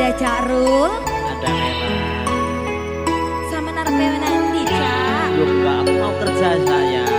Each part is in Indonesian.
Ada Cak Rul. Ada Nela. Sama narpe nanti, Cak. Mbak, aku mau kerja saya.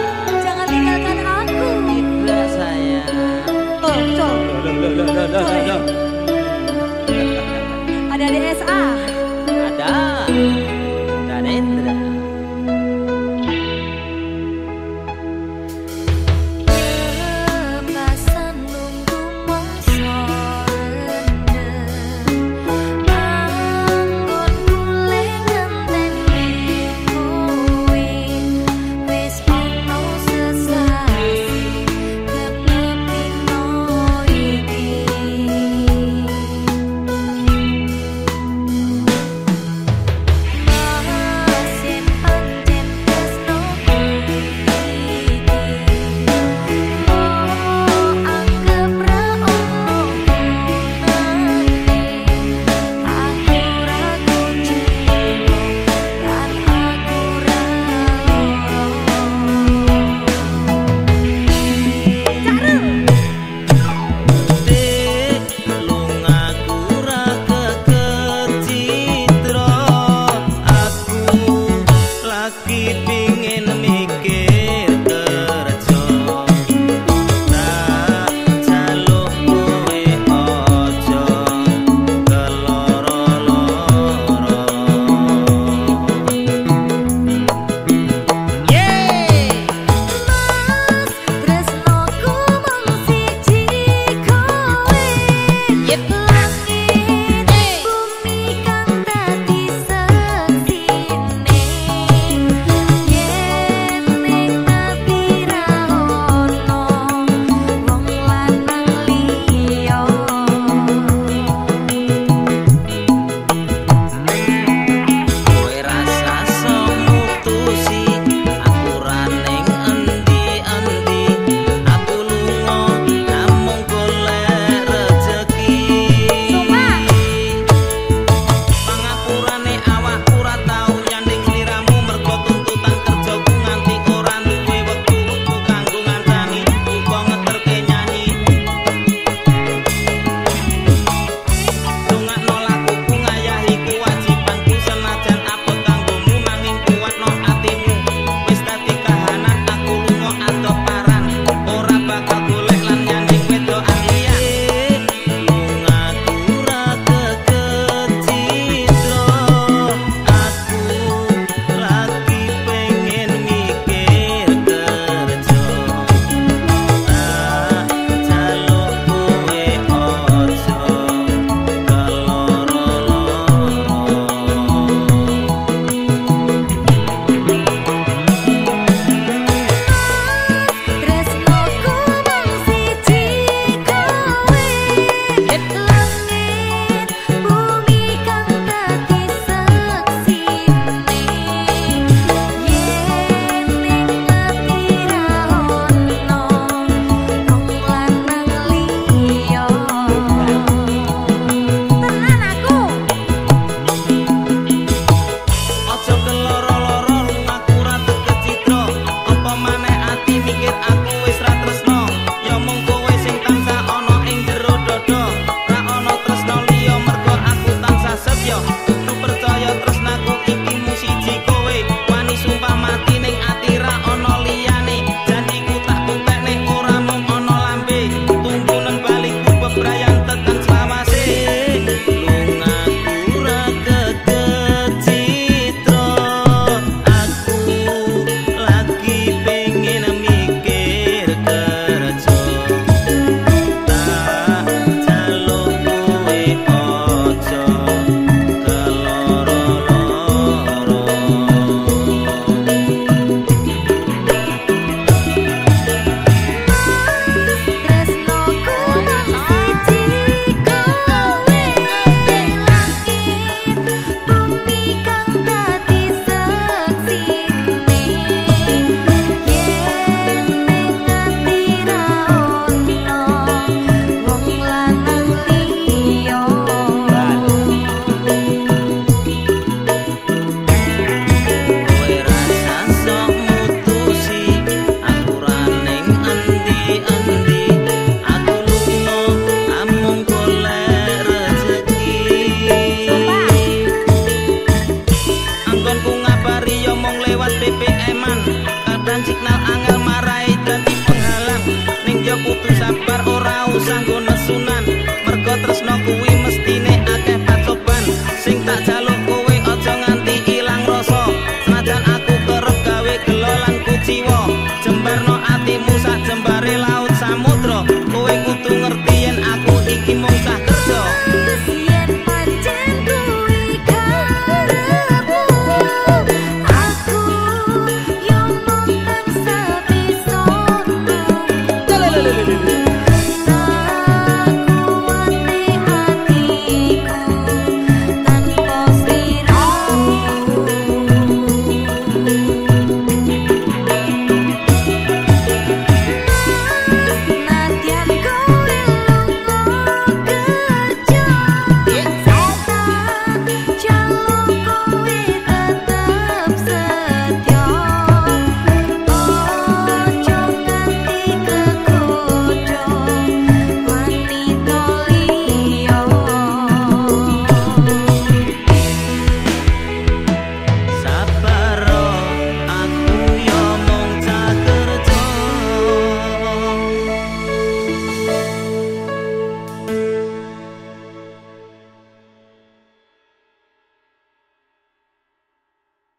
yo kudu sabar ora usah nggon nesunan. Mergo tresno kuwi mestine akeh pacoban. Sing tak jaluk